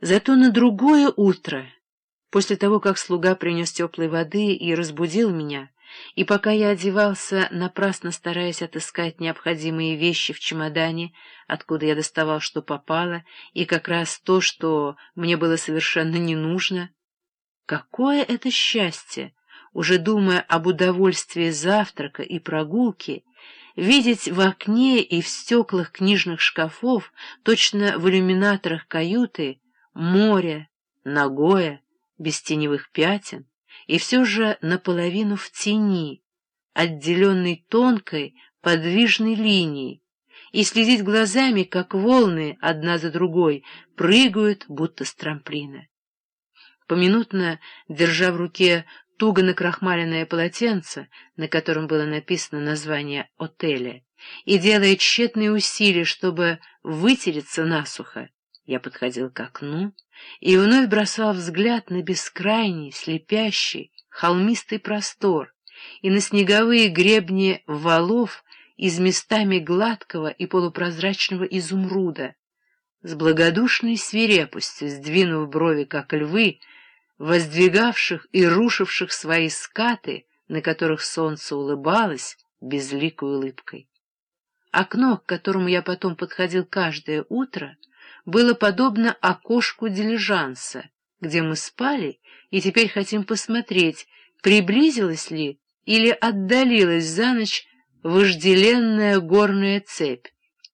Зато на другое утро, после того, как слуга принес теплой воды и разбудил меня, и пока я одевался, напрасно стараясь отыскать необходимые вещи в чемодане, откуда я доставал, что попало, и как раз то, что мне было совершенно не нужно, какое это счастье, уже думая об удовольствии завтрака и прогулки, видеть в окне и в стеклах книжных шкафов, точно в иллюминаторах каюты, море, ногое, без теневых пятен, и все же наполовину в тени, отделенной тонкой, подвижной линией, и следить глазами, как волны одна за другой прыгают, будто с трамплина. Поминутно, держа в руке туго накрахмаленное полотенце, на котором было написано название отеля, и делая тщетные усилия, чтобы вытереться насухо, я подходил к окну и вновь бросал взгляд на бескрайний, слепящий, холмистый простор и на снеговые гребни валов из местами гладкого и полупрозрачного изумруда, с благодушной свирепостью сдвинув брови, как львы, воздвигавших и рушивших свои скаты, на которых солнце улыбалось безликой улыбкой. Окно, к которому я потом подходил каждое утро, было подобно окошку дилижанса, где мы спали и теперь хотим посмотреть, приблизилась ли или отдалилась за ночь вожделенная горная цепь.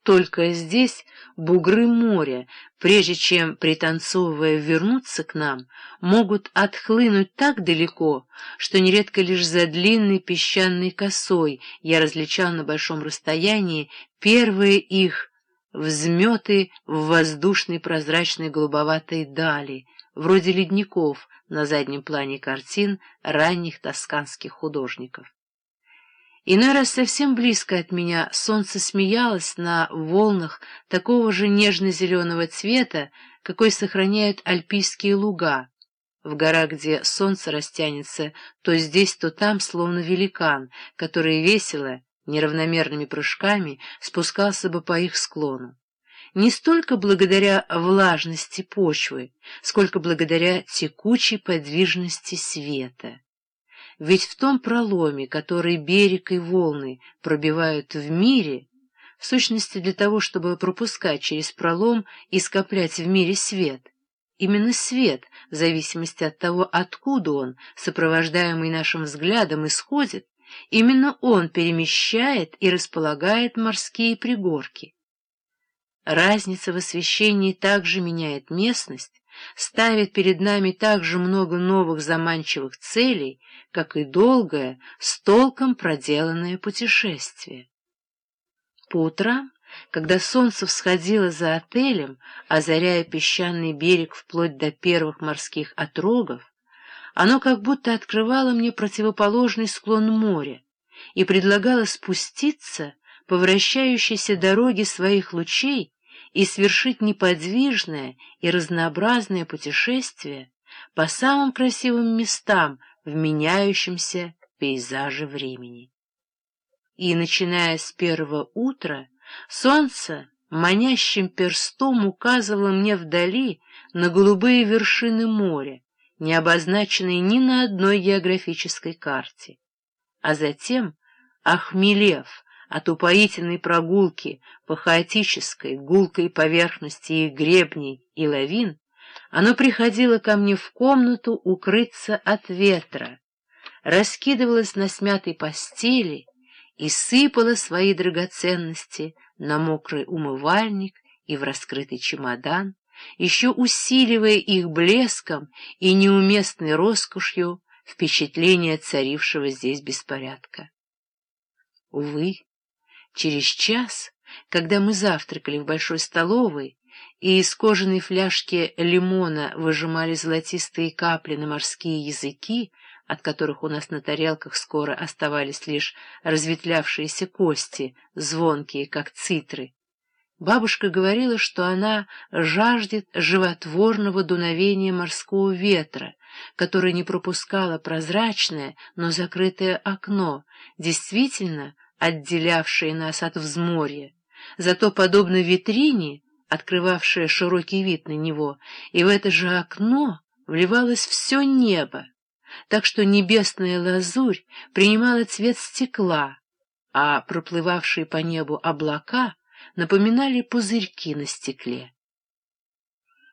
Только здесь бугры моря, прежде чем, пританцовывая, вернуться к нам, могут отхлынуть так далеко, что нередко лишь за длинной песчаной косой я различал на большом расстоянии первые их взметы в воздушной прозрачной голубоватой дали, вроде ледников на заднем плане картин ранних тосканских художников. Иной раз совсем близко от меня солнце смеялось на волнах такого же нежно-зеленого цвета, какой сохраняют альпийские луга, в горах, где солнце растянется то здесь, то там, словно великан, который весело, неравномерными прыжками спускался бы по их склону. Не столько благодаря влажности почвы, сколько благодаря текучей подвижности света. Ведь в том проломе, который берег и волны пробивают в мире, в сущности для того, чтобы пропускать через пролом и скоплять в мире свет, именно свет, в зависимости от того, откуда он, сопровождаемый нашим взглядом, исходит, именно он перемещает и располагает морские пригорки. Разница в освещении также меняет местность, ставит перед нами так же много новых заманчивых целей, как и долгое, с толком проделанное путешествие. По утрам, когда солнце всходило за отелем, озаряя песчаный берег вплоть до первых морских отрогов, оно как будто открывало мне противоположный склон моря и предлагало спуститься по вращающейся дороге своих лучей и совершить неподвижное и разнообразное путешествие по самым красивым местам в меняющемся пейзаже времени. И, начиная с первого утра, солнце манящим перстом указывало мне вдали на голубые вершины моря, не обозначенные ни на одной географической карте. А затем, охмелев, от упоительной прогулки по хаотической, гулкой поверхности их гребней и лавин, оно приходило ко мне в комнату укрыться от ветра, раскидывалось на смятой постели и сыпало свои драгоценности на мокрый умывальник и в раскрытый чемодан, еще усиливая их блеском и неуместной роскошью впечатление царившего здесь беспорядка. Увы, Через час, когда мы завтракали в большой столовой, и из кожаной фляжки лимона выжимали золотистые капли на морские языки, от которых у нас на тарелках скоро оставались лишь разветвлявшиеся кости, звонкие, как цитры. Бабушка говорила, что она жаждет животворного дуновения морского ветра, которое не пропускало прозрачное, но закрытое окно, действительно отделявшие нас от взморья, зато, подобно витрине, открывавшее широкий вид на него, и в это же окно вливалось все небо, так что небесная лазурь принимала цвет стекла, а проплывавшие по небу облака напоминали пузырьки на стекле.